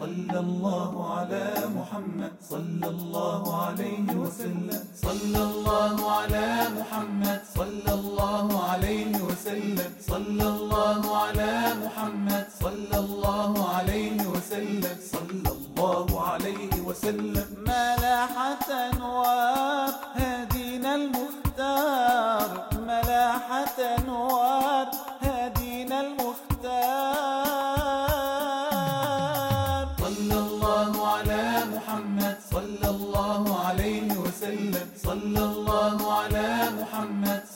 صلى الله على محمد. صلى الله عليه وسلم. صلى الله على محمد. صلى الله عليه وسلم. صلى الله على محمد. صلى الله عليه وسلم. صلى الله عليه وسلم. ملاحة أنوار هدينا المختار. ملاحة أنوار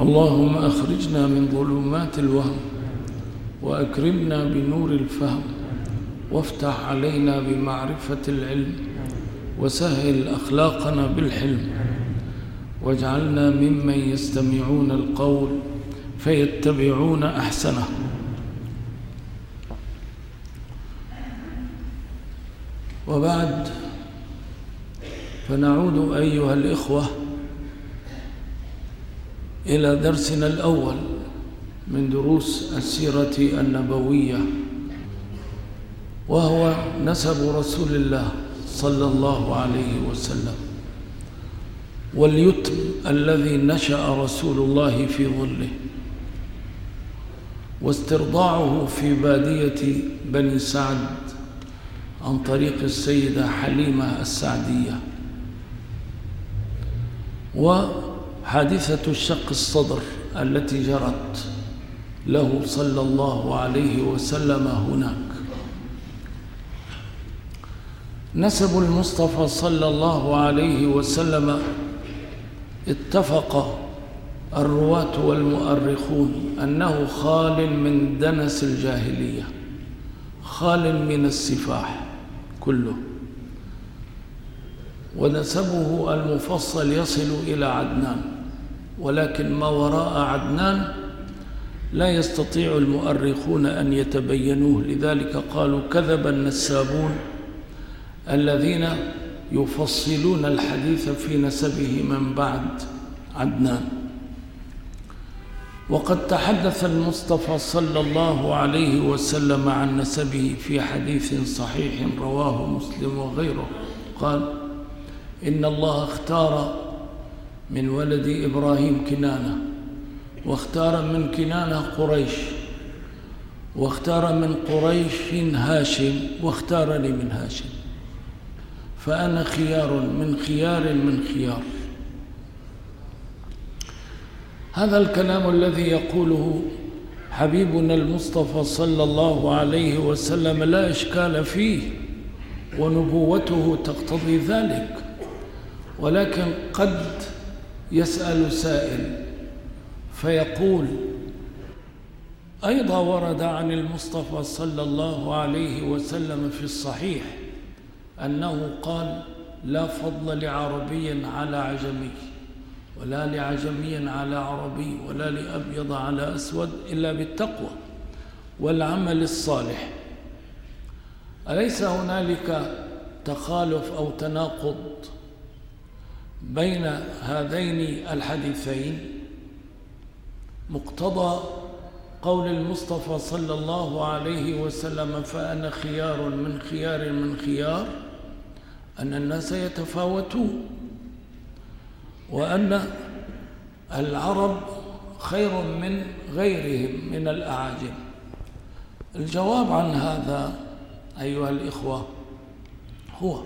اللهم أخرجنا من ظلمات الوهم وأكرمنا بنور الفهم وافتح علينا بمعرفة العلم وسهل أخلاقنا بالحلم واجعلنا ممن يستمعون القول فيتبعون أحسنه. وبعد فنعود أيها الإخوة إلى درسنا الأول من دروس السيرة النبوية وهو نسب رسول الله صلى الله عليه وسلم واليتم الذي نشأ رسول الله في ظله واسترضاعه في بادية بني سعد عن طريق السيدة حليمة السعدية وحادثة الشق الصدر التي جرت له صلى الله عليه وسلم هناك. نسب المصطفى صلى الله عليه وسلم اتفق الرواة والمؤرخون أنه خال من دنس الجاهلية خال من السفاح كله. ونسبه المفصل يصل إلى عدنان. ولكن ما وراء عدنان لا يستطيع المؤرخون أن يتبينوه. لذلك قالوا كذب النسابون الذين يفصلون الحديث في نسبه من بعد عدنان. وقد تحدث المصطفى صلى الله عليه وسلم عن نسبه في حديث صحيح رواه مسلم وغيره. قال إن الله اختار من ولد إبراهيم كنانة واختار من كنانة قريش واختار من قريش هاشم واختارني من هاشم. فأنا خيار من خيار من خيار. هذا الكلام الذي يقوله حبيبنا المصطفى صلى الله عليه وسلم لا إشكال فيه ونبوته تقتضي ذلك. ولكن قد يسأل سائل فيقول أيضا ورد عن المصطفى صلى الله عليه وسلم في الصحيح أنه قال لا فضل لعربي على عجمي ولا لعجمي على عربي ولا لأبيض على أسود إلا بالتقوى والعمل الصالح. أليس هنالك تخالف أو تناقض بين هذين الحديثين مقتضى قول المصطفى صلى الله عليه وسلم فأنا خيار من خيار من خيار أن الناس يتفاوتون وأن العرب خير من غيرهم من الأعاجم. الجواب عن هذا أيها الإخوة هو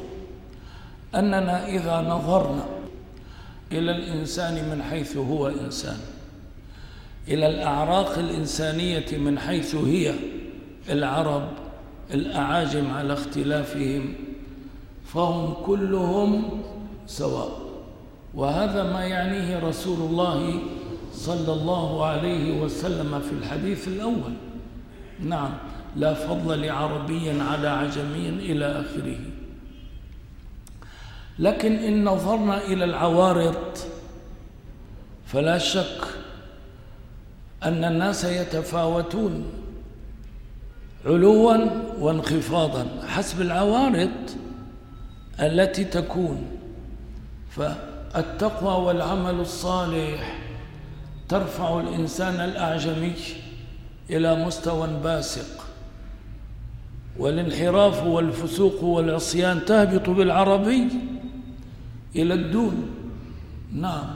أننا إذا نظرنا إلى الإنسان من حيث هو إنسان. إلى الأعراق الإنسانية من حيث هي. العرب الأعاجم على اختلافهم. فهم كلهم سواء. وهذا ما يعنيه رسول الله صلى الله عليه وسلم في الحديث الأول. نعم لا فضل لعربي على عجمي إلى آخره. لكن إن نظرنا إلى العوارض فلا شك أن الناس يتفاوتون علوا وانخفاضا حسب العوارض التي تكون. فالتقوى والعمل الصالح ترفع الإنسان الأعجمي إلى مستوى باسق. والانحراف والفسوق والعصيان تهبط بالعربي إلى الدون. نعم.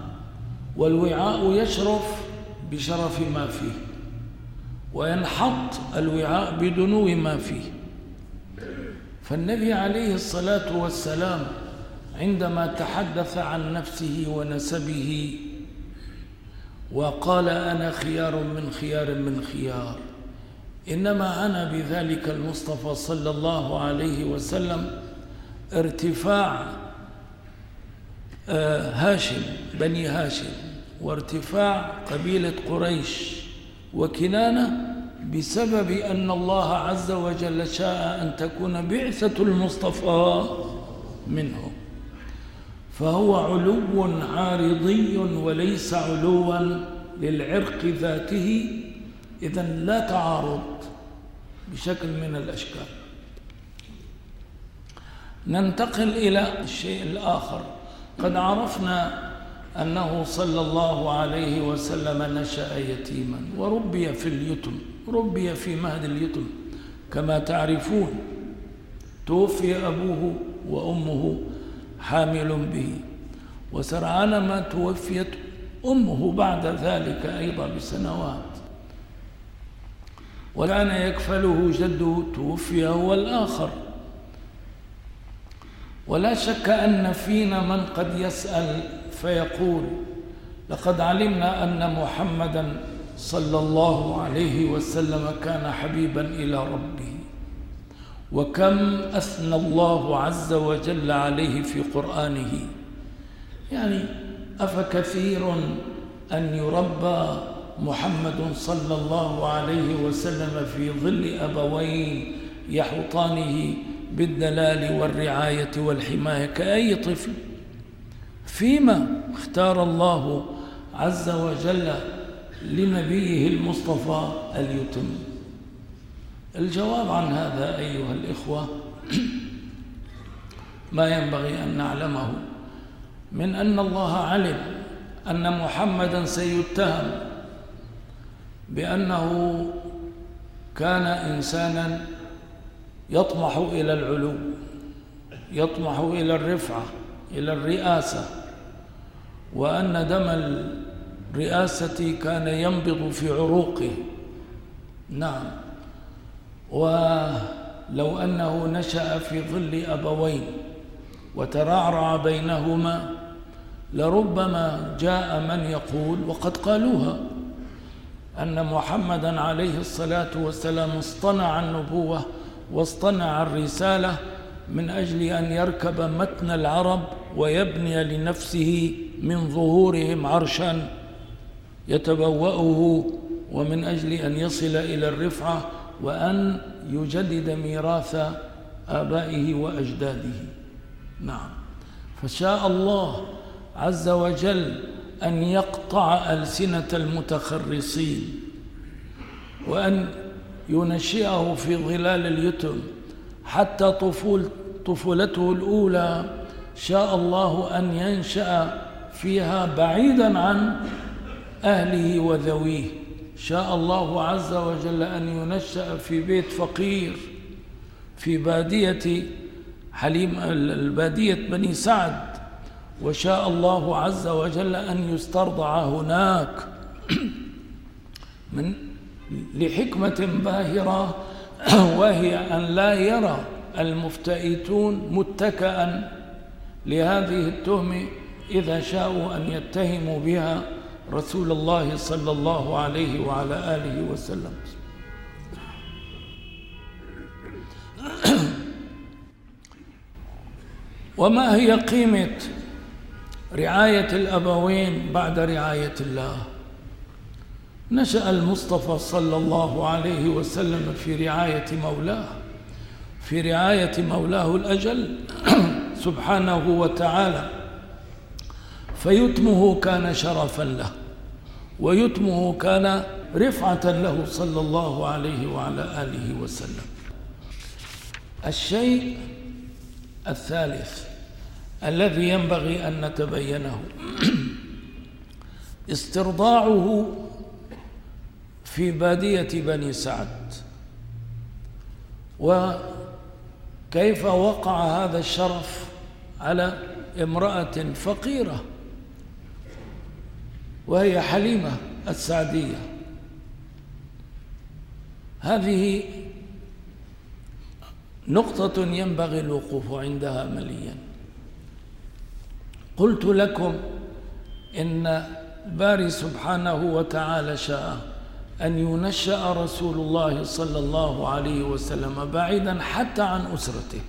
والوعاء يشرف بشرف ما فيه وينحط الوعاء بدنو ما فيه. فالنبي عليه الصلاة والسلام عندما تحدث عن نفسه ونسبه وقال أنا خيار من خيار من خيار إنما أنا بذلك المصطفى صلى الله عليه وسلم ارتفاع هاشم بني هاشم وارتفاع قبيلة قريش وكنانة بسبب أن الله عز وجل شاء أن تكون بعثة المصطفى منهم. فهو علو عارضي وليس علوا للعرق ذاته إذا لا تعارض بشكل من الأشكال. ننتقل إلى الشيء الآخر. قد عرفنا أنه صلى الله عليه وسلم نشأ يتيما وربي في اليتم ربي في مهد اليتم. كما تعرفون توفي أبوه وأمه حامل به وسرعان ما توفيت أمه بعد ذلك أيضا بسنوات. وكان يكفله جده توفي هو الآخر ولا شك أن فينا من قد يسأل فيقول لقد علمنا أن محمدا صلى الله عليه وسلم كان حبيبا إلى ربه وكم أثنى الله عز وجل عليه في قرآنه. يعني أفكثير أن يربى محمد صلى الله عليه وسلم في ظل أبوين يحوطانه بالدلال والرعاية والحماية كأي طفل. فيما اختار الله عز وجل لنبيه المصطفى اليتم. الجواب عن هذا أيها الإخوة ما ينبغي أن نعلمه من أن الله علم أن محمدا سيتهم بأنه كان إنسانا يطمح إلى العلو يطمح إلى الرفعة إلى الرئاسة. وأن دم الرئاسة كان ينبض في عروقه. نعم. ولو أنه نشأ في ظل أبوين وترعرع بينهما لربما جاء من يقول وقد قالوها أن محمدا عليه الصلاة والسلام اصطنع النبوة واصطنع الرسالة من أجل أن يركب متن العرب ويبني لنفسه من ظهورهم عرشا يتبوأه ومن أجل أن يصل إلى الرفعة وأن يجدد ميراث آبائه وأجداده. نعم. فشاء الله عز وجل أن يقطع ألسنة المتخرصين وأن ينشئه في ظلال اليتم حتى طفول طفولته الأولى شاء الله أن ينشأ فيها بعيدا عن أهله وذويه. شاء الله عز وجل أن ينشأ في بيت فقير في بادية حليم البادية بني سعد. وشاء الله عز وجل أن يسترضع هناك. من لحكمة باهرة وهي أن لا يرى المفتئتون متكئا. لهذه التهمة إذا شاءوا أن يتهموا بها رسول الله صلى الله عليه وعلى آله وسلم. وما هي قيمة رعاية الأبوين بعد رعاية الله؟ نشأ المصطفى صلى الله عليه وسلم في رعاية مولاه في رعاية مولاه الأجل سبحانه وتعالى. فيتمه كان شرفا له ويتمه كان رفعة له صلى الله عليه وعلى آله وسلم. الشيء الثالث الذي ينبغي أن نتبينه استرضاعه في بادية بني سعد. وكيف وقع هذا الشرف على امرأة فقيرة وهي حليمة السعدية؟ هذه نقطة ينبغي الوقوف عندها مليا. قلت لكم إن الباري سبحانه وتعالى شاء أن ينشأ رسول الله صلى الله عليه وسلم بعيدا حتى عن أسرته.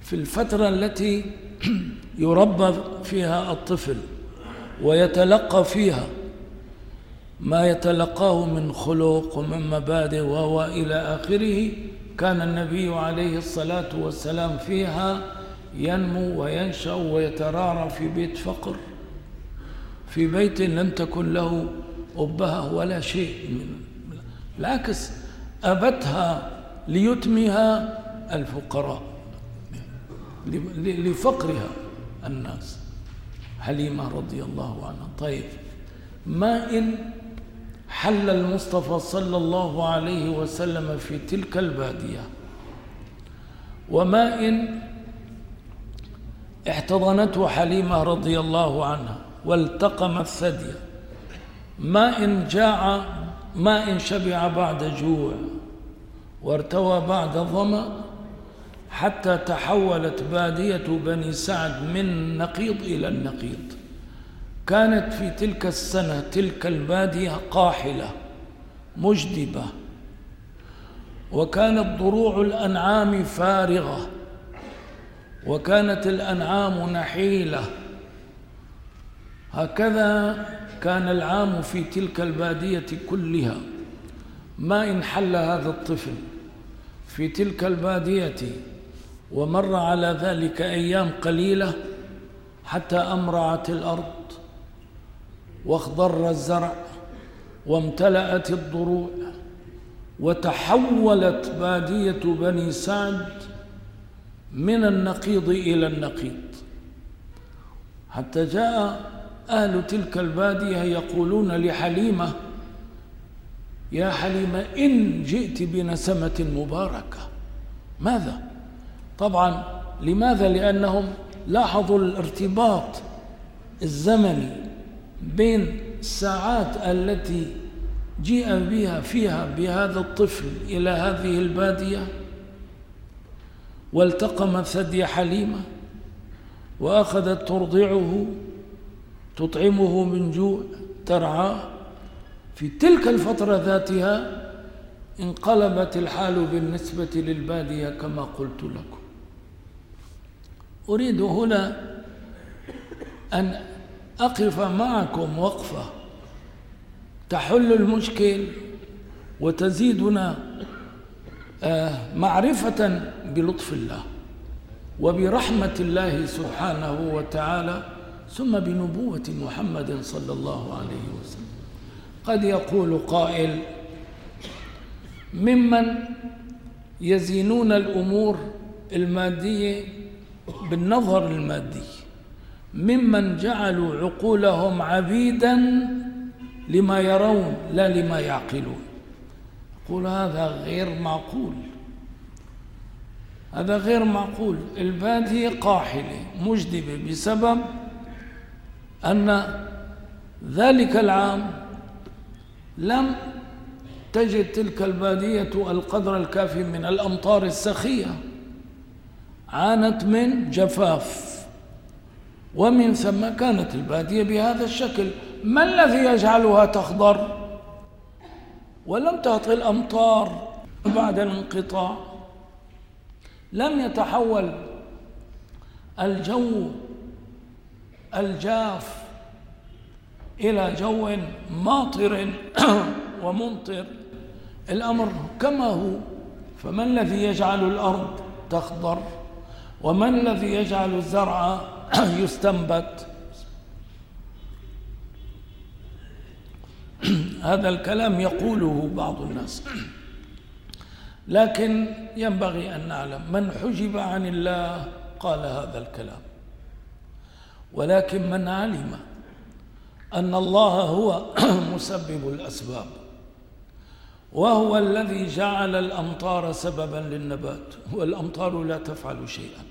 في الفترة التي يربى فيها الطفل ويتلقى فيها ما يتلقاه من خلق ومن مبادئ وهو إلى آخره كان النبي عليه الصلاة والسلام فيها ينمو وينشأ ويترعرع في بيت فقر. في بيت لم تكن له أبهة ولا شيء من بالعكس أبتها ليتمها الفقراء لفقرها الناس. حليمة رضي الله عنها. طيب ما إن حل المصطفى صلى الله عليه وسلم في تلك البادية؟ وما إن احتضنته حليمة رضي الله عنها والتقم الثدي ما إن جاع ما إن شبع بعد جوع وارتوى بعد ظمأ حتى تحولت بادية بني سعد من نقيض إلى النقيض. كانت في تلك السنة تلك البادية قاحلة مجدبة. وكانت ضروع الأنعام فارغة وكانت الأنعام نحيلة. هكذا كان العام في تلك البادية كلها. ما إن حل هذا الطفل في تلك البادية ومر على ذلك أيام قليلة حتى أمرعت الأرض واخضر الزرع وامتلأت الضروع وتحولت بادية بني سعد من النقيض إلى النقيض. حتى جاء أهل تلك البادية يقولون لحليمة يا حليمة إن جئت بنسمة مباركة ماذا؟ طبعا لماذا؟ لأنهم لاحظوا الارتباط الزمني بين الساعات التي جيء بها فيها بهذا الطفل إلى هذه البادية والتقم ثدي حليمة وأخذت ترضعه تطعمه من جوع ترعاه في تلك الفترة ذاتها انقلبت الحال بالنسبة للبادية كما قلت لكم. أريد هنا أن أقف معكم وقفة. تحل المشكل وتزيدنا معرفة بلطف الله وبرحمة الله سبحانه وتعالى. ثم بنبوة محمد صلى الله عليه وسلم. قد يقول قائل ممن يزينون الأمور المادية بالنظر المادي ممن جعلوا عقولهم عبيدا لما يرون لا لما يعقلون. يقول هذا غير معقول. هذا غير معقول. البادية قاحلة مجدبة. بسبب أن ذلك العام لم تجد تلك البادية القدر الكافي من الأمطار السخية عانت من جفاف. ومن ثم كانت البادية بهذا الشكل. ما الذي يجعلها تخضر؟ ولم تعطي الأمطار بعد الانقطاع. لم يتحول الجو الجاف إلى جو ماطر وممطر. الأمر كما هو. فما الذي يجعل الأرض تخضر؟ ومن الذي يجعل الزرع يستنبت؟ هذا الكلام يقوله بعض الناس. لكن ينبغي أن نعلم. من حجب عن الله قال هذا الكلام. ولكن من علم أن الله هو مسبب الأسباب وهو الذي جعل الأمطار سببا للنبات والأمطار لا تفعل شيئا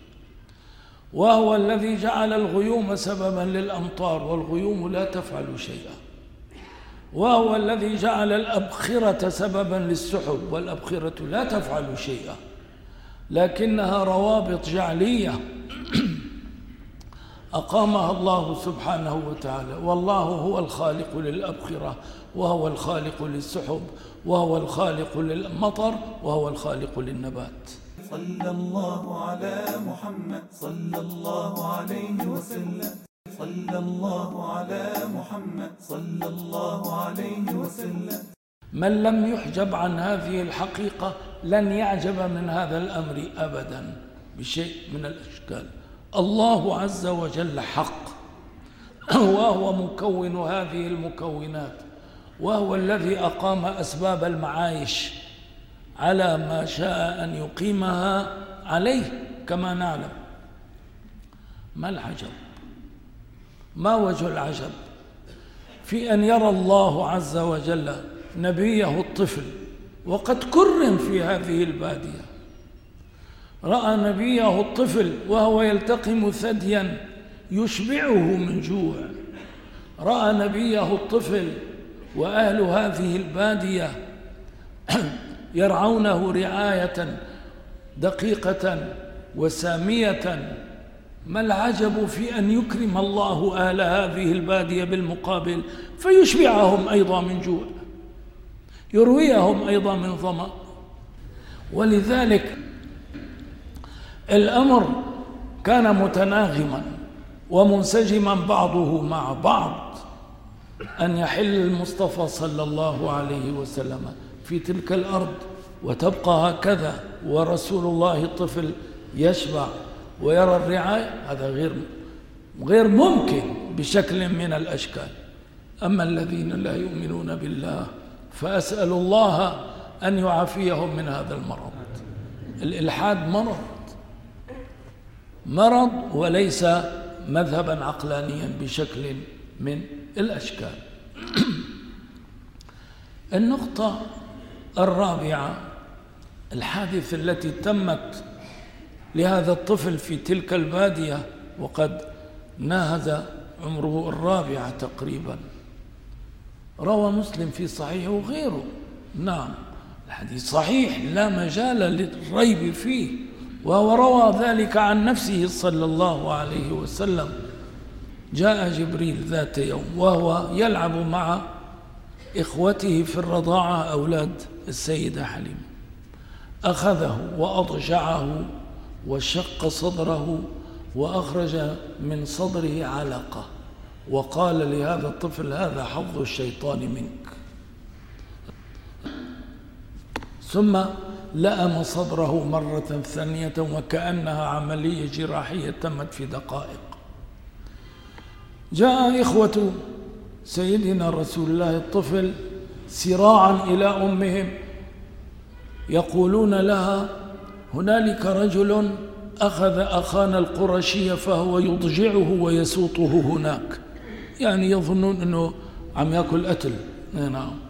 وهو الذي جعل الغيوم سببا للأمطار والغيوم لا تفعل شيئا وهو الذي جعل الأبخرة سببا للسحب والأبخرة لا تفعل شيئا لكنها روابط جعلية أقامها الله سبحانه وتعالى. والله هو الخالق للأبخرة وهو الخالق للسحب وهو الخالق للمطر وهو الخالق للنبات. صلى الله على محمد صلى الله عليه وسلم. صلى الله على محمد صلى الله عليه وسلم. من لم يحجب عن هذه الحقيقة لن يعجب من هذا الأمر أبدا بشيء من الأشكال. الله عز وجل حق. وهو مكون هذه المكونات. وهو الذي أقام أسباب المعايش على ما شاء أن يقيمها عليه كما نعلم. ما العجب؟ ما وجه العجب؟ في أن يرى الله عز وجل نبيه الطفل وقد كرم في هذه البادية. رأى نبيه الطفل وهو يلتقم ثديا يشبعه من جوع. رأى نبيه الطفل وأهل هذه البادية يرعونه رعاية دقيقة وسامية. ما العجب في أن يكرم الله أهل هذه البادية بالمقابل فيشبعهم أيضا من جوع يرويهم أيضا من ظمأ. ولذلك الأمر كان متناغما ومنسجما بعضه مع بعض أن يحل المصطفى صلى الله عليه وسلم في تلك الأرض وتبقى هكذا ورسول الله الطفل يشبع ويرى الرعاية. هذا غير غير ممكن بشكل من الأشكال. أما الذين لا يؤمنون بالله فأسأل الله أن يعافيهم من هذا المرض. الإلحاد مرض. مرض وليس مذهبا عقلانيا بشكل من الأشكال. النقطة الرابعة الحادثة التي تمت لهذا الطفل في تلك البادية وقد ناهز عمره الرابعة تقريبا. روى مسلم في صحيحه وغيره. نعم الحديث صحيح لا مجال للريب فيه. وهو روى ذلك عن نفسه صلى الله عليه وسلم. جاء جبريل ذات يوم وهو يلعب مع إخوته في الرضاعة أولاد السيدة حليمة. أخذه وأضجعه وشق صدره وأخرج من صدره علقة وقال لهذا الطفل هذا حظ الشيطان منك. ثم لأم صدره مرة ثانية وكأنها عملية جراحية تمت في دقائق. جاء إخوة سيدنا رسول الله الطفل سراعا إلى أمهم يقولون لها هنالك رجل أخذ أخانا القرشي فهو يضجعه ويسوطه هناك. يعني يظنون أنه عم يأكل أتل نعم.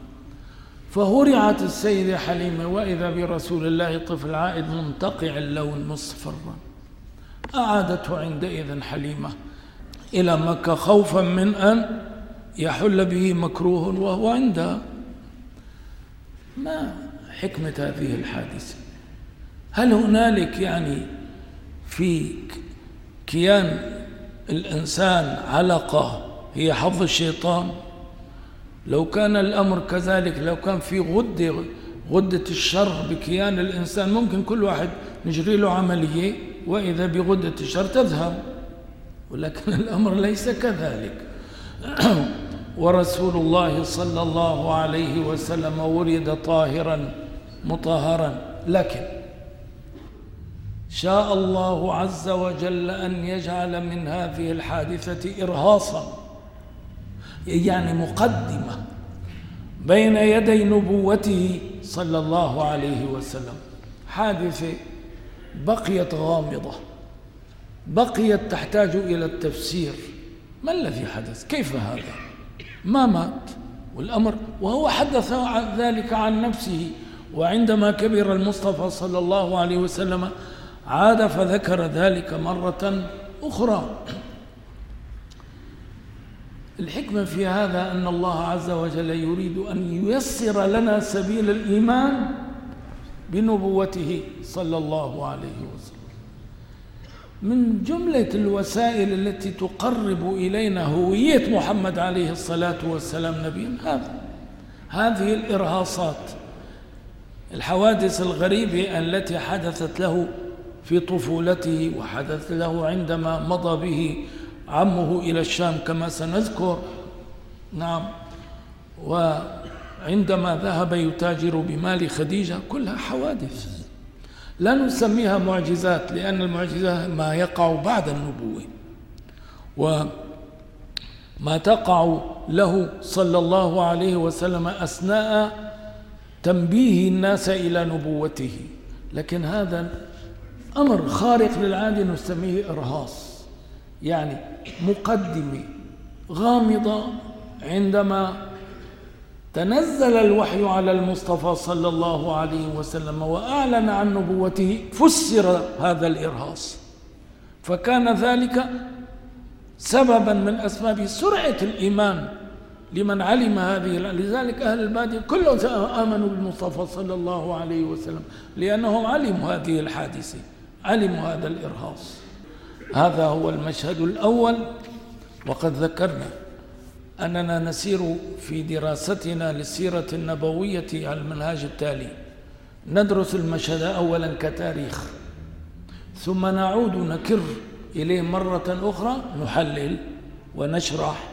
فهرعت السيدة حليمة وإذا برسول الله طفل عائد منتقع اللون مصفرا. أعادته عندئذ حليمة إلى مكة خوفا من أن يحل به مكروه وهو عندها. ما حكمة هذه الحادثة؟ هل هنالك يعني في كيان الإنسان علقة هي حظ الشيطان؟ لو كان الأمر كذلك لو كان في غدة غدة الشر بكيان الإنسان ممكن كل واحد نجري له عملية وإذا بغدة الشر تذهب. ولكن الأمر ليس كذلك. ورسول الله صلى الله عليه وسلم ولد طاهرا مطهرا. لكن شاء الله عز وجل أن يجعل من هذه الحادثة إرهاصا. يعني مقدمة بين يدي نبوته صلى الله عليه وسلم. حادثة بقيت غامضة بقيت تحتاج إلى التفسير. ما الذي حدث؟ كيف هذا؟ ما مات؟ والأمر وهو حدث عن ذلك عن نفسه. وعندما كبر المصطفى صلى الله عليه وسلم عاد فذكر ذلك مرة أخرى. الحكمة في هذا أن الله عز وجل يريد أن ييسر لنا سبيل الإيمان بنبوته صلى الله عليه وسلم. من جملة الوسائل التي تقرب إلينا هوية محمد عليه الصلاة والسلام نبيا هذا. هذه الإرهاصات الحوادث الغريبة التي حدثت له في طفولته وحدث له عندما مضى به عمه إلى الشام كما سنذكر. نعم. وعندما ذهب يتاجر بمال خديجة كلها حوادث. لا نسميها معجزات لأن المعجزة ما يقع بعد النبوة. وما تقع له صلى الله عليه وسلم أثناء تنبيه الناس إلى نبوته. لكن هذا أمر خارق للعادة نسميه إرهاص. يعني مقدمة غامضة عندما تنزل الوحي على المصطفى صلى الله عليه وسلم وأعلن عن نبوته فسر هذا الإرهاص. فكان ذلك سببا من أسباب سرعة الإيمان لمن علم هذه لذلك أهل البادية كلهم آمنوا بالمصطفى صلى الله عليه وسلم لأنهم علموا هذه الحادثة علموا هذا الإرهاص. هذا هو المشهد الأول. وقد ذكرنا أننا نسير في دراستنا للسيرة النبوية على المنهاج التالي. ندرس المشهد أولا كتاريخ ثم نعود نكر إليه مرة أخرى نحلل ونشرح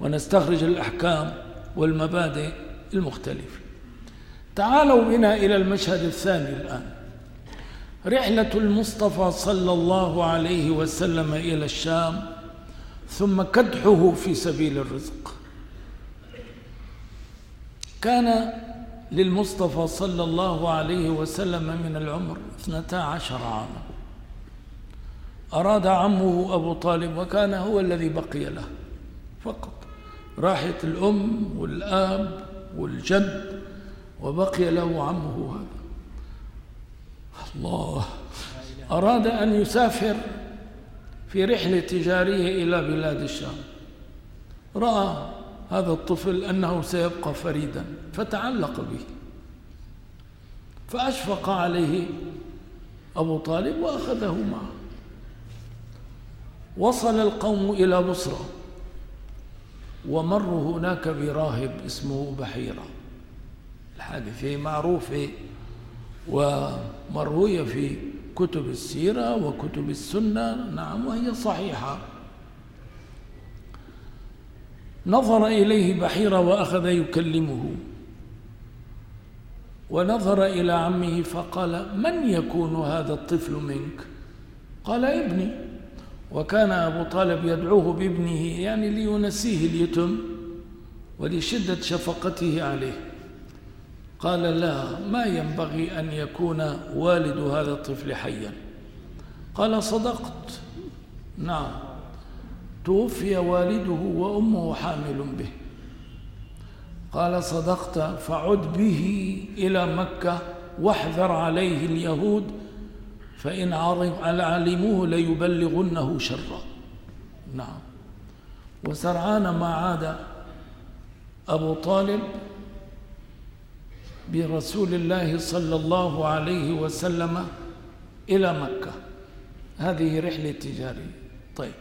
ونستخرج الأحكام والمبادئ المختلفة. تعالوا بنا إلى المشهد الثاني الآن. رحلة المصطفى صلى الله عليه وسلم إلى الشام ثم كدحه في سبيل الرزق. كان للمصطفى صلى الله عليه وسلم من العمر اثنتا عشر عاما. أراد عمه أبو طالب وكان هو الذي بقي له فقط. راحت الأم والآب والجد وبقي له عمه هذا. الله. أراد أن يسافر في رحلة تجارية إلى بلاد الشام. رأى هذا الطفل أنه سيبقى فريدا فتعلق به. فأشفق عليه أبو طالب وأخذه معه. وصل القوم إلى بصرة ومروا هناك براهب اسمه بحيرة. الحادثة معروفة ومروية في كتب السيرة وكتب السنة. نعم وهي صحيحة. نظر إليه بحيرة وأخذ يكلمه. ونظر إلى عمه فقال من يكون هذا الطفل منك؟ قال ابني. وكان أبو طالب يدعوه بابنه يعني لينسيه اليتم ولشدة شفقته عليه. قال لا ما ينبغي أن يكون والد هذا الطفل حيا. قال صدقت. نعم. توفي والده وأمه حامل به. قال صدقت فعد به إلى مكة واحذر عليه اليهود فإن علموه ليبلغنه شرا. نعم. وسرعان ما عاد أبو طالب برسول الله صلى الله عليه وسلم إلى مكة. هذه رحلة تجارية. طيب.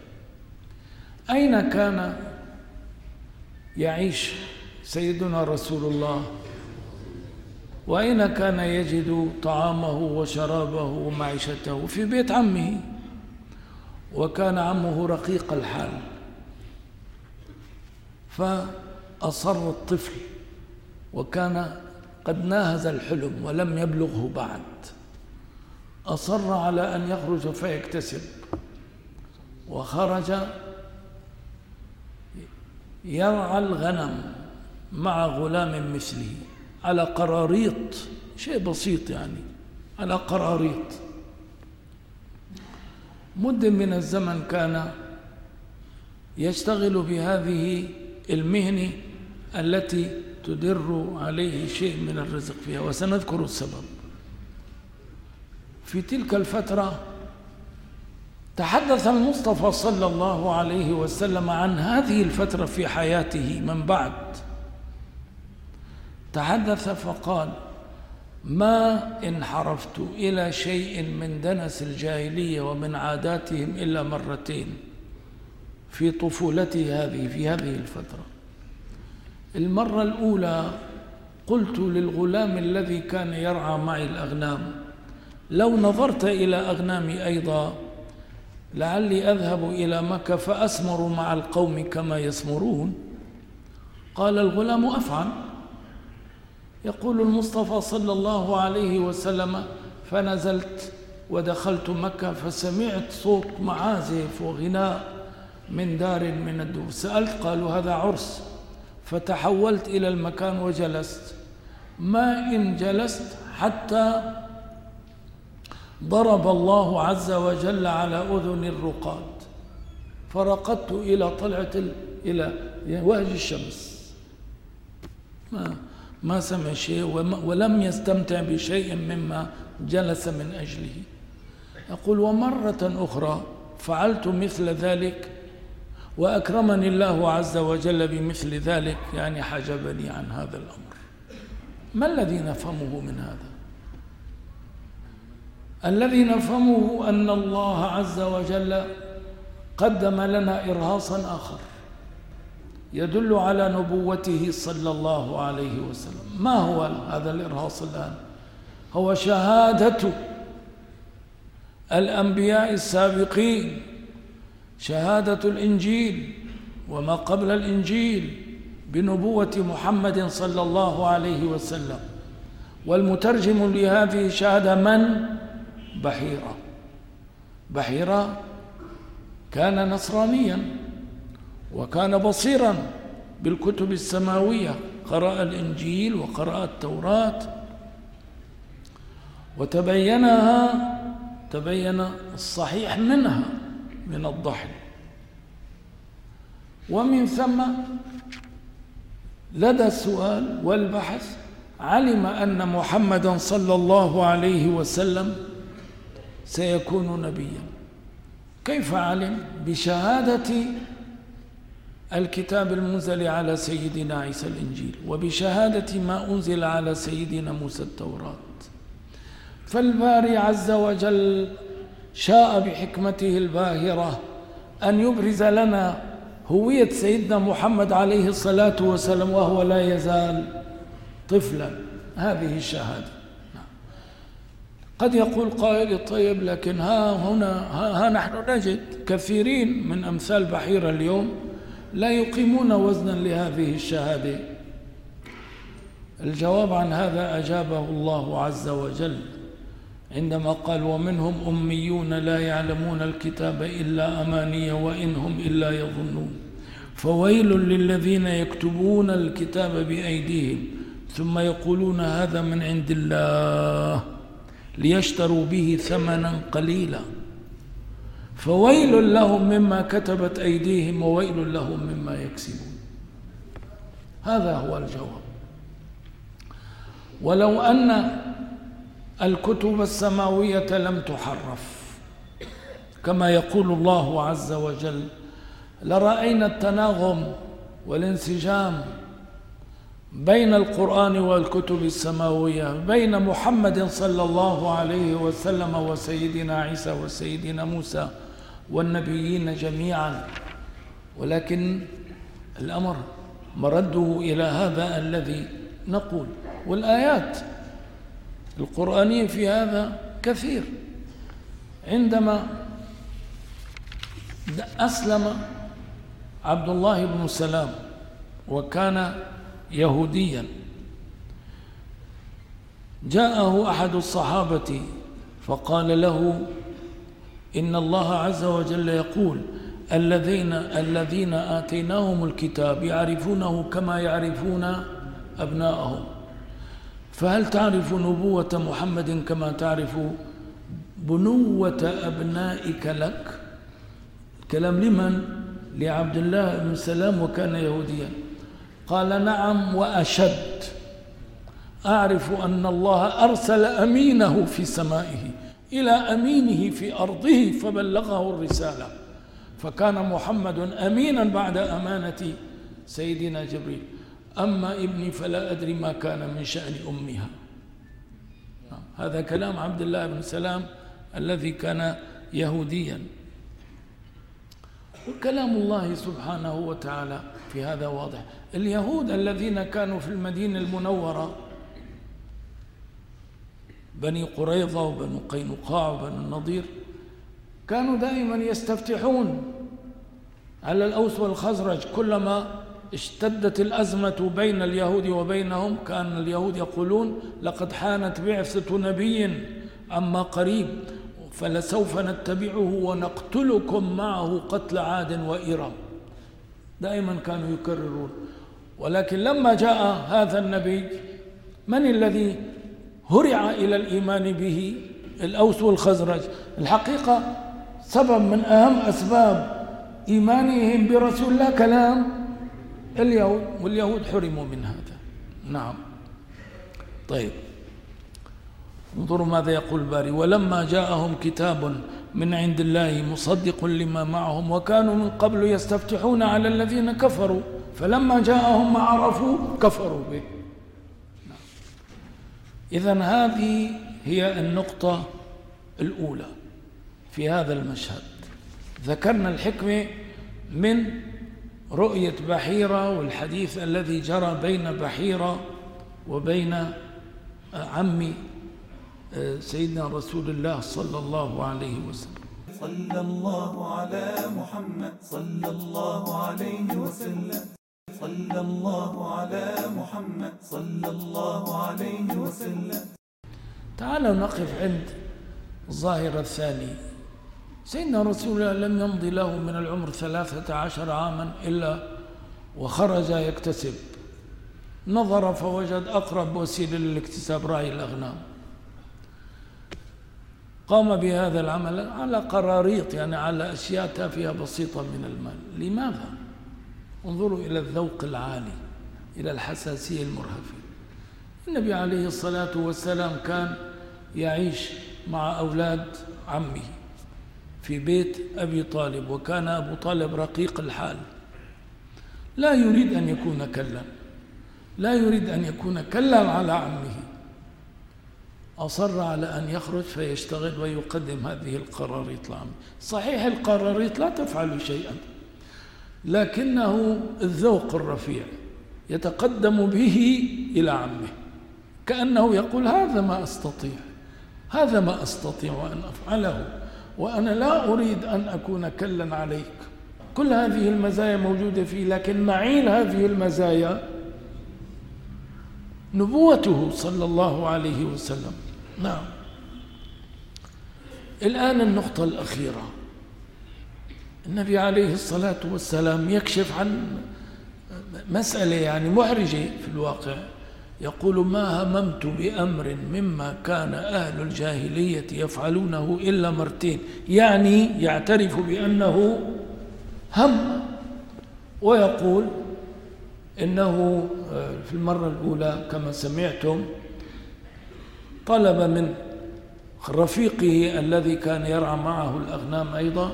أين كان يعيش سيدنا رسول الله؟ وأين كان يجد طعامه وشرابه ومعيشته؟ في بيت عمه. وكان عمه رقيق الحال. فأصر الطفل وكان قد ناهز الحلم ولم يبلغه بعد. أصر على أن يخرج فيكتسب. وخرج يرعى الغنم مع غلام مثله على قراريط. شيء بسيط يعني على قراريط. مد من الزمن كان يشتغل بهذه المهنة التي تدر عليه شيء من الرزق فيها وسنذكر السبب. في تلك الفترة تحدث المصطفى صلى الله عليه وسلم عن هذه الفترة في حياته من بعد. تحدث فقال ما انحرفت إلى شيء من دنس الجاهلية ومن عاداتهم إلا مرتين في طفولتي هذه في هذه الفترة. المرة الأولى قلت للغلام الذي كان يرعى معي الأغنام لو نظرت إلى أغنامي أيضا لعلي أذهب إلى مكة فأسمر مع القوم كما يسمرون. قال الغلام أفعل. يقول المصطفى صلى الله عليه وسلم فنزلت ودخلت مكة فسمعت صوت معازف وغناء من دار من الدور سألت قالوا هذا عرس. فتحولت إلى المكان وجلست. ما إن جلست حتى ضرب الله عز وجل على أذن الرقاد. فرقدت إلى طلعة إلى وهج الشمس. ما ما سمع شيء ولم يستمتع بشيء مما جلس من أجله. يقول ومرة أخرى فعلت مثل ذلك وأكرمني الله عز وجل بمثل ذلك يعني حجبني عن هذا الأمر. ما الذي نفهمه من هذا؟ الذي نفهمه أن الله عز وجل قدم لنا إرهاصا آخر يدل على نبوته صلى الله عليه وسلم. ما هو هذا الإرهاص الآن؟ هو شهادة الأنبياء السابقين شهادة الإنجيل وما قبل الإنجيل بنبوة محمد صلى الله عليه وسلم. والمترجم لهذه الشهادة من؟ بحيرة. بحيرة كان نصرانيا وكان بصيرا بالكتب السماوية. قرأ الإنجيل وقرأ التوراة. وتبينها تبين الصحيح منها. من الضحل. ومن ثم لدى السؤال والبحث علم أن محمدا صلى الله عليه وسلم سيكون نبيا. كيف علم؟ بشهادة الكتاب المنزل على سيدنا عيسى الإنجيل وبشهادة ما أنزل على سيدنا موسى التوراة. فالباري عز وجل شاء بحكمته الباهرة أن يبرز لنا هوية سيدنا محمد عليه الصلاة والسلام وهو لا يزال طفلا. هذه الشهادة. قد يقول قائل طيب لكن ها هنا ها, ها نحن نجد كثيرين من أمثال بحيرة اليوم لا يقيمون وزنا لهذه الشهادة. الجواب عن هذا أجابه الله عز وجل. عندما قال ومنهم أميون لا يعلمون الكتاب إلا أماني وإن هم إلا يظنون. فويل للذين يكتبون الكتاب بأيديهم ثم يقولون هذا من عند الله ليشتروا به ثمنا قليلا. فويل لهم مما كتبت أيديهم وويل لهم مما يكسبون. هذا هو الجواب. ولو أن الكتب السماوية لم تحرف. كما يقول الله عز وجل لرأينا التناغم والانسجام بين القرآن والكتب السماوية بين محمد صلى الله عليه وسلم وسيدنا عيسى وسيدنا موسى والنبيين جميعا. ولكن الأمر مرده إلى هذا الذي نقول. والآيات القرآنية في هذا كثير. عندما أسلم عبد الله بن سلام وكان يهوديا جاءه أحد الصحابة فقال له إن الله عز وجل يقول الذين الذين آتيناهم الكتاب يعرفونه كما يعرفون أبناءهم. فهل تعرف نبوة محمد كما تعرف بنوة أبنائك لك؟ كلام لمن؟ لعبد الله بن سلام وكان يهوديا. قال نعم وأشد. أعرف أن الله أرسل أمينه في سمائه إلى أمينه في أرضه فبلغه الرسالة. فكان محمد أمينا بعد أمانة سيدنا جبريل. أما ابني فلا أدري ما كان من شأن أمها. هذا كلام عبد الله بن سلام الذي كان يهوديا. وكلام الله سبحانه وتعالى في هذا واضح. اليهود الذين كانوا في المدينة المنورة بني قريظة وبنو قينقاع وبنو النضير كانوا دائما يستفتحون على الأوس والخزرج كلما اشتدت الأزمة بين اليهود وبينهم كأن اليهود يقولون لقد حانت بعثة نبي عما قريب فلسوف نتبعه ونقتلكم معه قتل عاد وإرم دائما كانوا يكررون. ولكن لما جاء هذا النبي من الذي هرع إلى الإيمان به؟ الأوس والخزرج. الحقيقة سبب من أهم أسباب إيمانهم برسول الله كلام. اليهود واليهود حرموا من هذا. نعم. طيب. انظروا ماذا يقول الباري. ولما جاءهم كتاب من عند الله مصدق لما معهم وكانوا من قبل يستفتحون على الذين كفروا فلما جاءهم ما عرفوا كفروا به. إذا هذه هي النقطة الأولى في هذا المشهد. ذكرنا الحكمة من رؤية بحيرة والحديث الذي جرى بين بحيرة وبين عمي سيدنا رسول الله صلى الله عليه وسلم. صلى الله على محمد صلى الله عليه وسلم. صلى الله على محمد صلى الله عليه وسلم. تعالوا نقف عند الظاهرة الثانية. سيدنا رسول الله لم يمضي له من العمر ثلاثة عشر عاما إلا وخرج يكتسب. نظر فوجد أقرب وسيلة للاكتساب راعي الأغنام. قام بهذا العمل على قراريط يعني على أشياء تافهة بسيطة من المال. لماذا؟ انظروا إلى الذوق العالي إلى الحساسية المرهفة. النبي عليه الصلاة والسلام كان يعيش مع أولاد عمه. في بيت أبي طالب وكان أبو طالب رقيق الحال. لا يريد أن يكون كلا لا يريد أن يكون كلا على عمه. أصر على أن يخرج فيشتغل ويقدم هذه القراريط لعمه. صحيح القراريط لا تفعل شيئا لكنه الذوق الرفيع يتقدم به إلى عمه. كأنه يقول هذا ما أستطيع هذا ما أستطيع أن أفعله. وأنا لا أريد أن أكون كلا عليك. كل هذه المزايا موجودة فيه لكن معين هذه المزايا نبوته صلى الله عليه وسلم. نعم. الآن النقطة الأخيرة. النبي عليه الصلاة والسلام يكشف عن مسألة يعني محرجة في الواقع. يقول ما هممت بأمر مما كان أهل الجاهلية يفعلونه إلا مرتين. يعني يعترف بأنه هم ويقول إنه آه، في المرة الأولى كما سمعتم طلب من رفيقه الذي كان يرعى معه الأغنام أيضا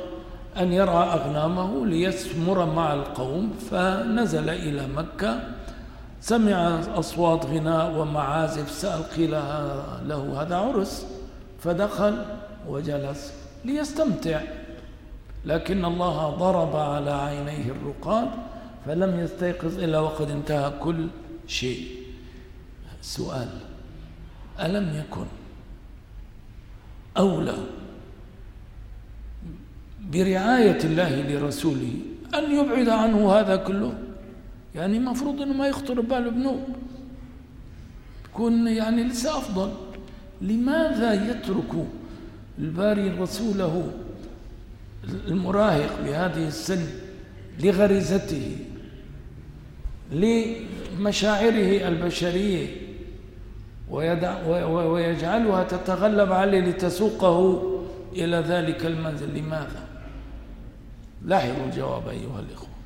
أن يرعى أغنامه ليسمر مع القوم فنزل إلى مكة سمع أصوات غناء ومعازف سأل قيل له. هذا عرس. فدخل وجلس ليستمتع. لكن الله ضرب على عينيه الرقاد فلم يستيقظ إلا وقد انتهى كل شيء. سؤال ألم يكن أولى برعاية الله لرسوله أن يبعد عنه هذا كله؟ يعني المفروض أنه ما يخطر بباله بنوب تكون يعني لسه أفضل. لماذا يترك الباري رسوله المراهق بهذه السن لغريزته لمشاعره البشرية ويجعلها تتغلب عليه لتسوقه إلى ذلك المنزل؟ لماذا؟ لاحظوا الجواب أيها الإخوة.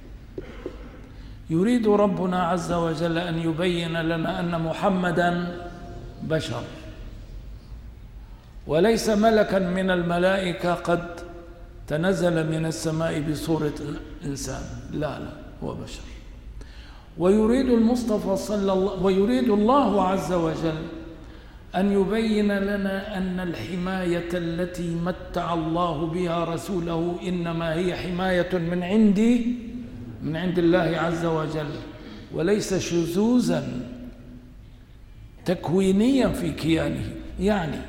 يريد ربنا عز وجل أن يبين لنا أن محمدا بشر. وليس ملكا من الملائكة قد تنزل من السماء بصورة إنسان. لا لا هو بشر. ويريد المصطفى صلى الله ويريد الله عز وجل أن يبين لنا أن الحماية التي متع الله بها رسوله إنما هي حماية من عندي من عند الله عز وجل وليس شذوذا تكوينيا في كيانه. يعني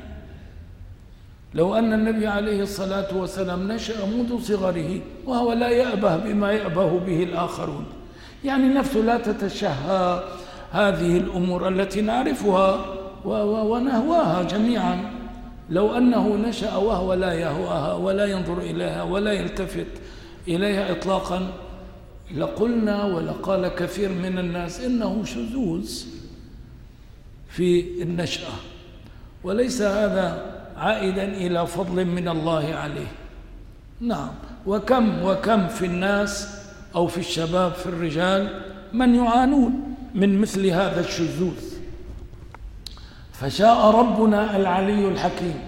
لو أن النبي عليه الصلاة والسلام نشأ منذ صغره وهو لا يأبه بما يأبه به الآخرون. يعني نفسه لا تتشهى هذه الأمور التي نعرفها ونهواها جميعا. لو أنه نشأ وهو لا يهواها ولا ينظر إليها ولا يلتفت إليها إطلاقا لقلنا ولقال كثير من الناس إنه شذوذ في النشأة وليس هذا عائدا إلى فضل من الله عليه. نعم وكم وكم في الناس أو في الشباب في الرجال من يعانون من مثل هذا الشذوذ. فشاء ربنا العلي الحكيم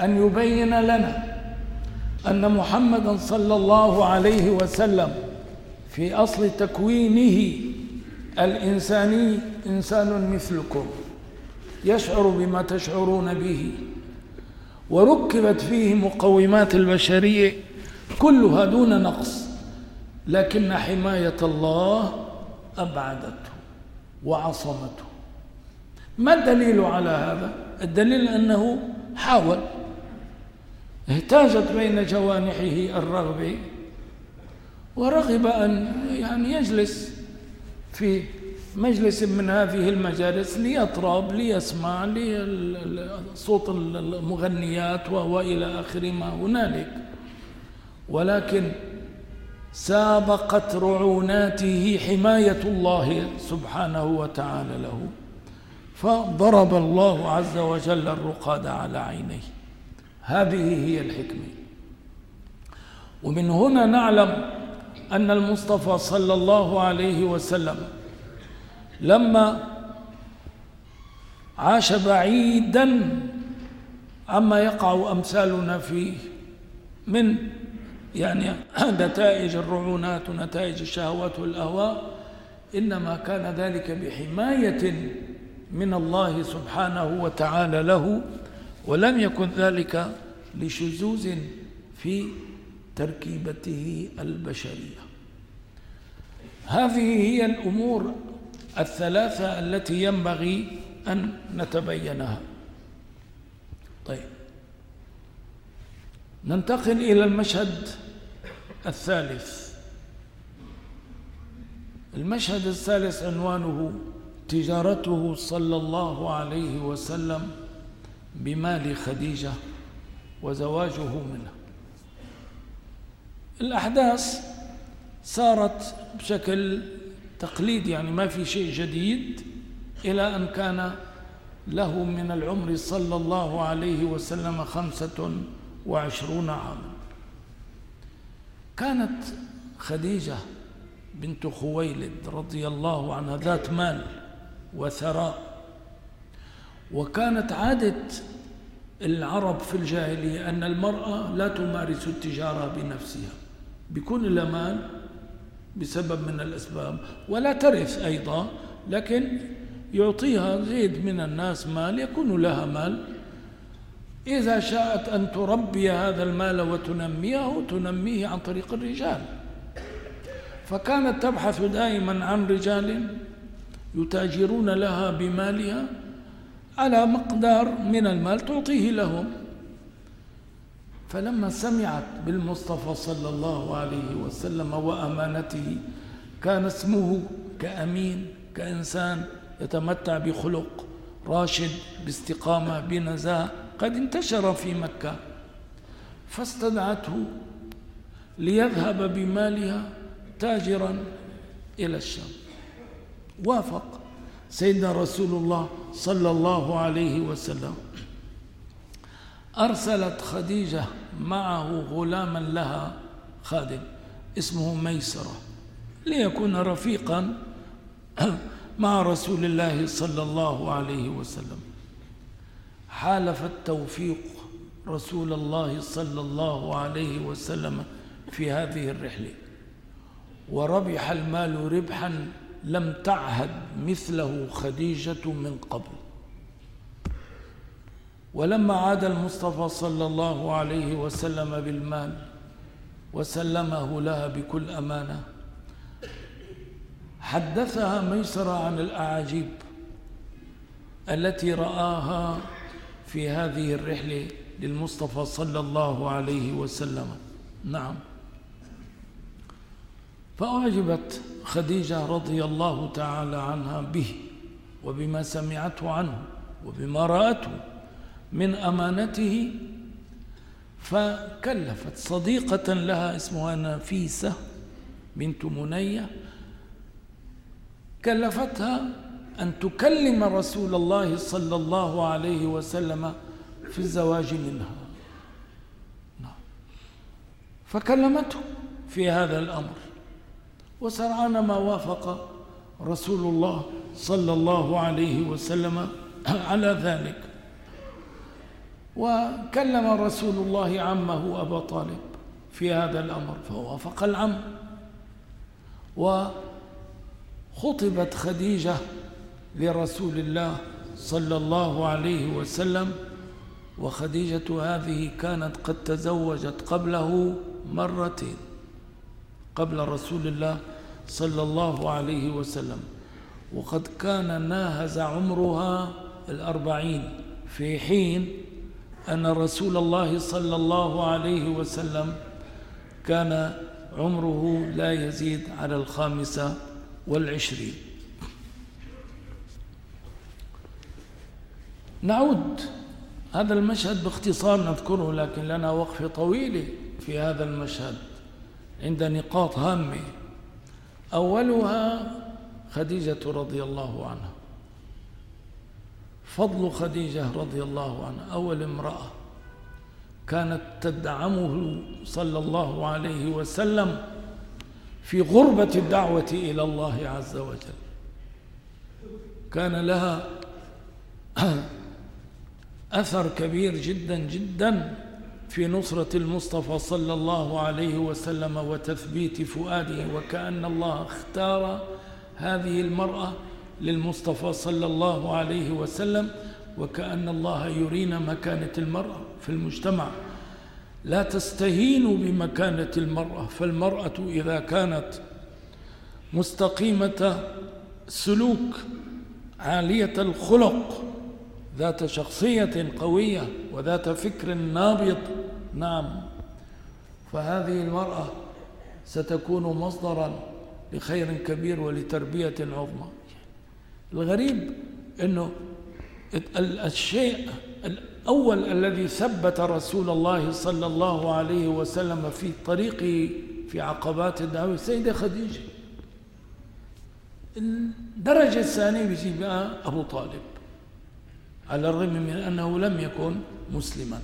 أن يبين لنا أن محمدا صلى الله عليه وسلم في أصل تكوينه الإنساني إنسان مثلكم يشعر بما تشعرون به. وركبت فيه مقومات البشرية كلها دون نقص لكن حماية الله أبعدته وعصمته. ما الدليل على هذا؟ الدليل أنه حاول اهتاجت بين جوانحه الرغبة ورغب أن يعني يجلس في مجلس من هذه المجالس ليطرب ليسمع لصوت المغنيات وإلى آخر ما هنالك. ولكن سابقت رعوناته حماية الله سبحانه وتعالى له. فضرب الله عز وجل الرقاد على عينيه. هذه هي الحكمة. ومن هنا نعلم أن المصطفى صلى الله عليه وسلم لما عاش بعيدا عما يقع أمثالنا فيه من يعني نتائج الرعونات ونتائج الشهوات والأهواء إنما كان ذلك بحماية من الله سبحانه وتعالى له ولم يكن ذلك لشذوذ في تركيبته البشرية. هذه هي الأمور الثلاثة التي ينبغي أن نتبينها. طيب. ننتقل إلى المشهد الثالث. المشهد الثالث عنوانه تجارته صلى الله عليه وسلم بمال خديجة وزواجه منها. الأحداث صارت بشكل تقليد يعني ما في شيء جديد إلى أن كان له من العمر صلى الله عليه وسلم خمسة وعشرون عاما. كانت خديجة بنت خويلد رضي الله عنها ذات مال وثراء وكانت عادة العرب في الجاهلية أن المرأة لا تمارس التجارة بنفسها بكل لها مال بسبب من الأسباب ولا ترث أيضا لكن يعطيها زيد من الناس مال يكون لها مال. إذا شاءت أن تربي هذا المال وتنميه تنميه عن طريق الرجال. فكانت تبحث دائما عن رجال يتاجرون لها بمالها على مقدار من المال تعطيه لهم. فلما سمعت بالمصطفى صلى الله عليه وسلم وأمانته كان اسمه كأمين كإنسان يتمتع بخلق راشد باستقامة بنزاهة قد انتشر في مكة. فاستدعته ليذهب بمالها تاجرا إلى الشام. وافق سيدنا رسول الله صلى الله عليه وسلم. أرسلت خديجة معه غلاما لها خادم اسمه ميسرة ليكون رفيقا مع رسول الله صلى الله عليه وسلم. حالف التوفيق رسول الله صلى الله عليه وسلم في هذه الرحلة. وربح المال ربحا لم تعهد مثله خديجة من قبل. ولما عاد المصطفى صلى الله عليه وسلم بالمال وسلمه لها بكل أمانة حدثها ميسرة عن الأعاجيب التي رآها في هذه الرحلة للمصطفى صلى الله عليه وسلم. نعم. فأعجبت خديجة رضي الله تعالى عنها به وبما سمعته عنه وبما رأته. من أمانته فكلفت صديقة لها اسمها نفيسة بنت منية. كلفتها أن تكلم رسول الله صلى الله عليه وسلم في الزواج منها. نعم. فكلمته في هذا الأمر. وسرعان ما وافق رسول الله صلى الله عليه وسلم على ذلك. وكلم رسول الله عمه أبا طالب في هذا الأمر فوافق العم. وخطبت خديجة لرسول الله صلى الله عليه وسلم وخديجة هذه كانت قد تزوجت قبله مرتين قبل رسول الله صلى الله عليه وسلم. وقد كان ناهز عمرها الأربعين في حين أن رسول الله صلى الله عليه وسلم كان عمره لا يزيد على الخامسة والعشرين. نعود هذا المشهد باختصار نذكره لكن لنا وقفة طويلة في هذا المشهد عند نقاط هامة. أولها خديجة رضي الله عنها. فضل خديجة رضي الله عنها. أول امرأة كانت تدعمه صلى الله عليه وسلم في غربة الدعوة إلى الله عز وجل. كان لها أثر كبير جدا جدا في نصرة المصطفى صلى الله عليه وسلم وتثبيت فؤاده وكأن الله اختار هذه المرأة للمصطفى صلى الله عليه وسلم وكأن الله يرينا مكانة المرأة في المجتمع. لا تستهينوا بمكانة المرأة فالمرأة إذا كانت مستقيمة سلوك عالية الخلق ذات شخصية قوية وذات فكر نابض نعم فهذه المرأة ستكون مصدرا لخير كبير ولتربية عظمى. الغريب أنه الشيء الأول الذي ثبت رسول الله صلى الله عليه وسلم في طريقه في عقبات الدعوة السيدة خديجة. الدرجة الثانية بيجي بقى أبو طالب. على الرغم من أنه لم يكن مسلما.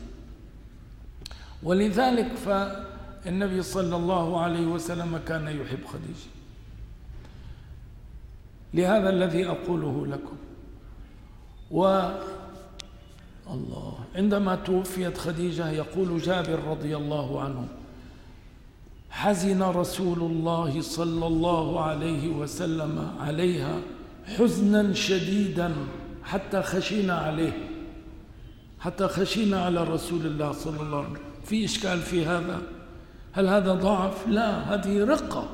ولذلك فالنبي صلى الله عليه وسلم كان يحب خديجة. لهذا الذي أقوله لكم. و الله عندما توفيت خديجة يقول جابر رضي الله عنه حزن رسول الله صلى الله عليه وسلم عليها حزنا شديدا حتى خشينا عليه حتى خشينا على رسول الله صلى الله عليه وسلم. في إشكال في هذا؟ هل هذا ضعف؟ لا هذه رقة.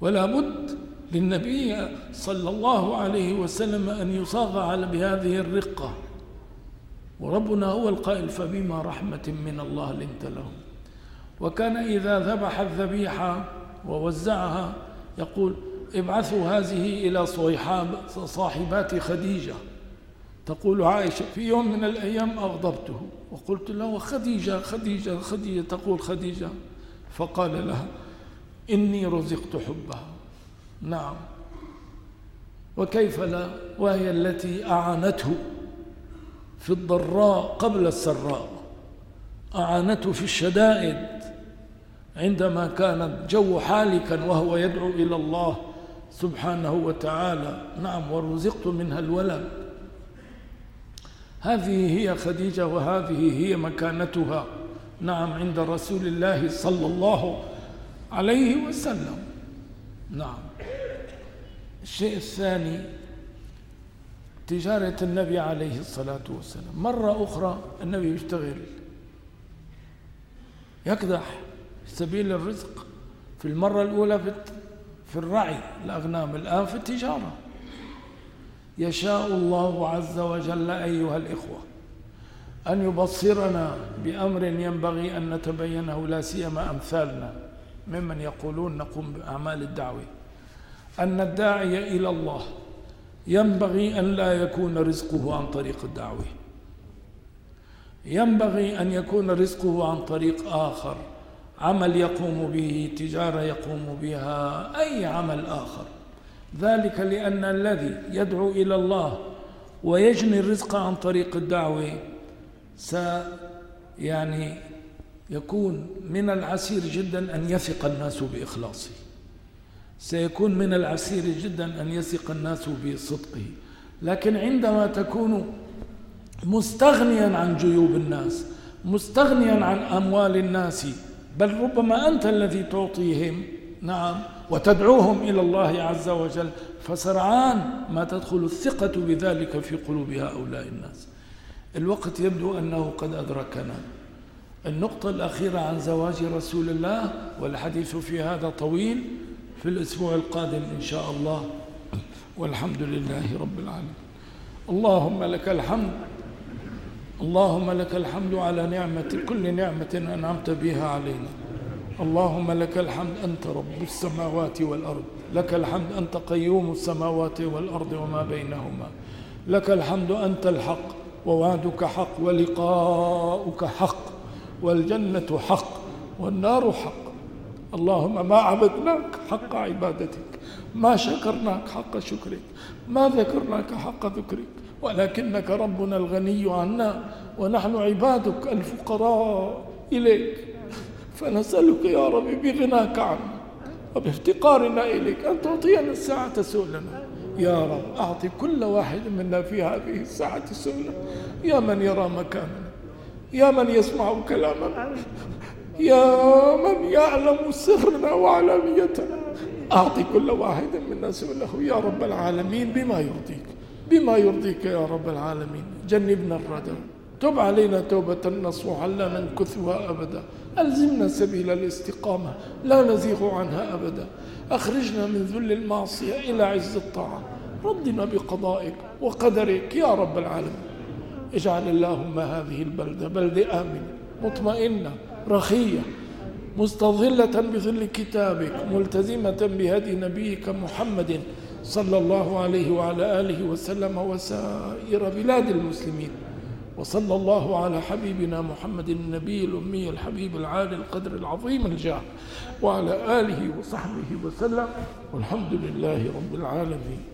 ولا بد للنبي صلى الله عليه وسلم أن يصاغ على بهذه الرقة. وربنا هو القائل فبما رحمة من الله لنت لهم. وكان إذا ذبح الذبيحة ووزعها يقول ابعثوا هذه إلى صاحبات خديجة. تقول عائشة في يوم من الأيام أغضبته. وقلت له خديجة خديجة خديجة تقول خديجة. فقال لها إني رزقت حبها. نعم. وكيف لا؟ وهي التي أعانته في الضراء قبل السراء. أعانته في الشدائد عندما كان الجو حالكا وهو يدعو إلى الله سبحانه وتعالى. نعم ورزقت منها الولد. هذه هي خديجة وهذه هي مكانتها. نعم عند رسول الله صلى الله عليه وسلم. نعم. الشيء الثاني تجارة النبي عليه الصلاة والسلام. مرة أخرى النبي يشتغل يكدح في سبيل الرزق. في المرة الأولى في الرعي الأغنام الآن في التجارة. يشاء الله عز وجل أيها الإخوة أن يبصرنا بأمر ينبغي أن نتبينه لا سيما أمثالنا. ممن يقولون نقوم بأعمال الدعوة. أن الداعي إلى الله ينبغي أن لا يكون رزقه عن طريق الدعوة. ينبغي أن يكون رزقه عن طريق آخر. عمل يقوم به تجارة يقوم بها أي عمل آخر. ذلك لأن الذي يدعو إلى الله ويجني الرزق عن طريق الدعوة س يعني يكون من العسير جدا أن يثق الناس بإخلاصه. سيكون من العسير جدا أن يثق الناس بصدقه. لكن عندما تكون مستغنيا عن جيوب الناس مستغنيا عن أموال الناس بل ربما أنت الذي تعطيهم نعم وتدعوهم إلى الله عز وجل فسرعان ما تدخل الثقة بذلك في قلوب هؤلاء الناس. الوقت يبدو أنه قد أدركنا. النقطة الأخيرة عن زواج رسول الله والحديث في هذا طويل في الأسبوع القادم إن شاء الله. والحمد لله رب العالمين. اللهم لك الحمد اللهم لك الحمد على نعمة كل نعمة أنعمت بها علينا. اللهم لك الحمد أنت رب السماوات والأرض. لك الحمد أنت قيوم السماوات والأرض وما بينهما. لك الحمد أنت الحق ووعدك حق ولقاؤك حق. والجنة حق والنار حق. اللهم ما عبدناك حق عبادتك ما شكرناك حق شكرك ما ذكرناك حق ذكرك ولكنك ربنا الغني عنا ونحن عبادك الفقراء إليك. فنسألك يا رب بغناك عنا وبافتقارنا إليك أن تعطينا الساعة سؤلنا. يا رب أعطي كل واحد منا في هذه الساعة سؤلا يا من يرى مكاننا. يا من يسمع كلامنا يا من يعلم سرنا وعلانيتنا أعطي كل واحد منا سؤله يا رب العالمين بما يرضيك. بما يرضيك يا رب العالمين. جنبنا الردى. تب علينا توبة نصوحا لا ننكثها أبدا. ألزمنا سبيل الاستقامة. لا نزيغ عنها أبدا. أخرجنا من ذل المعصية إلى عز الطاعة. ردنا بقضائك وقدرك يا رب العالمين. اجعل اللهم هذه البلدة بلدة آمنة مطمئنة رخية مستظلة بظل كتابك ملتزمة بهدي نبيك محمد صلى الله عليه وعلى آله وسلم وسائر بلاد المسلمين. وصلى الله على حبيبنا محمد النبي الأمي الحبيب العالي القدر العظيم الجاه وعلى آله وصحبه وسلم والحمد لله رب العالمين.